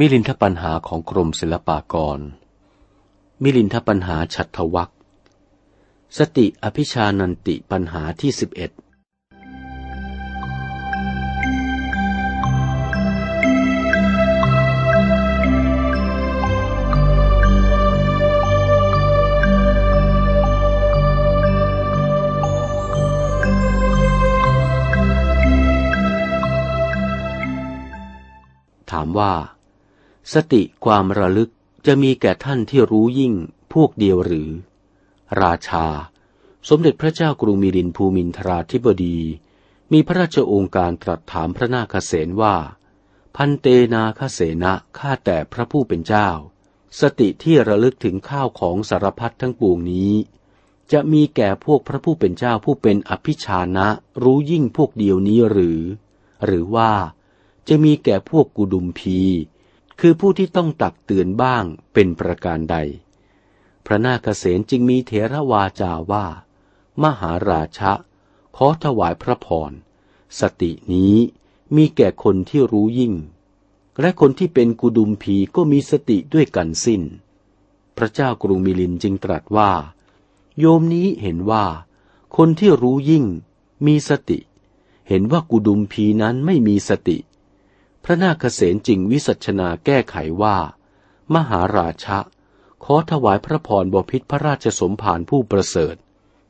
มิลินทปัญหาของกรมศิลปากร มิลินทปัญหาฉัตรวักสติอภิชานันติปัญหาที่สิบเอ็ดถามว่า สติความระลึกจะมีแก่ท่านที่รู้ยิ่งพวกเดียวหรือ ราชา สมเด็จพระเจ้ากรุงมิรินภูมินทราธิบดี มีพระราชองค์การตรัสถามพระนาคเษนว่า พันเตนาคเสนะข้าแต่พระผู้เป็นเจ้า สติที่ระลึกถึงข้าวของสารพัดทั้งปวงนี้ จะมีแก่พวกพระผู้เป็นเจ้าผู้เป็นอภิชานะรู้ยิ่งพวกเดียวนี้หรือ หรือว่าจะมีแก่พวกกุดุมพี คือผู้ที่ต้องตักเตือนบ้างเป็นประการใด พระนาคเษนจึงมีเถระวาจาว่า มหาราชะ ขอถวายพระพร สตินี้มีแก่คนที่รู้ยิ่ง และคนที่เป็นกุดุมพีก็มีสติด้วยกันสิ้น พระเจ้ากรุงมิลินจึงตรัสว่า โยมนี้เห็นว่า คนที่รู้ยิ่ง มีสติ เห็นว่ากุดุมพีนั้นไม่มีสติ ระนาคเษนจึงวิสัชนาแก้ไขว่า มหาราชะ ขอถวายพระพรบพิษพระราชสมภารผู้ประเสริฐ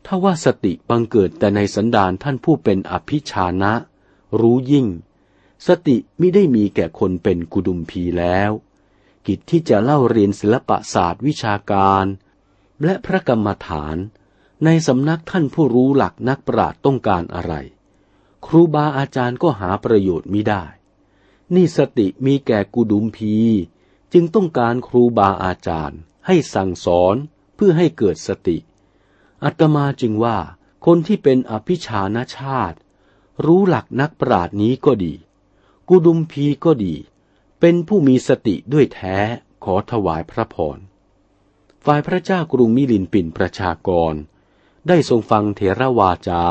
ถ้าว่าสติบังเกิดแต่ในสันดานท่านผู้เป็นอภิชานะ รู้ยิ่ง สติไม่ได้มีแก่คนเป็นกุดุมพีแล้ว กิจที่จะเล่าเรียนศิลปศาสตร์วิชาการ และพระกรรมฐาน ในสำนักท่านผู้รู้หลักนักปราชญ์ต้องการอะไร ครูบาอาจารย์ก็หาประโยชน์มิได้ นี่สติมีแก่กุดุมพี จึงต้องการครูบาอาจารย์ ให้สั่งสอนเพื่อให้เกิดสติ อัตมาจึงว่า คนที่เป็นอภิชานชาติ รู้หลักนักปราดนี้ก็ดี กุดุมพีก็ดี เป็นผู้มีสติด้วยแท้ขอถวายพระพรฝ่ายพระเจ้ากรุงมิลินปินประชากร ได้ทรงฟังเถรวาจา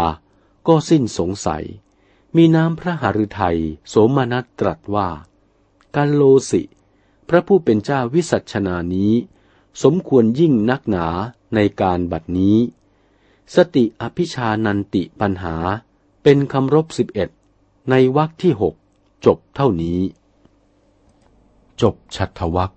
ก็สิ้นสงสัย มีน้ำพระหฤทัยโสมนัสตรัสว่าการโลสิ พระผู้เป็นเจ้าวิสัชนานี้ สมควรยิ่งนักหนาในการบัดนี้ สติอภิชานันติปัญหาเป็นคำรบสิบเอ็ดในวรรคที่หกจบเท่านี้ จบชัตวัร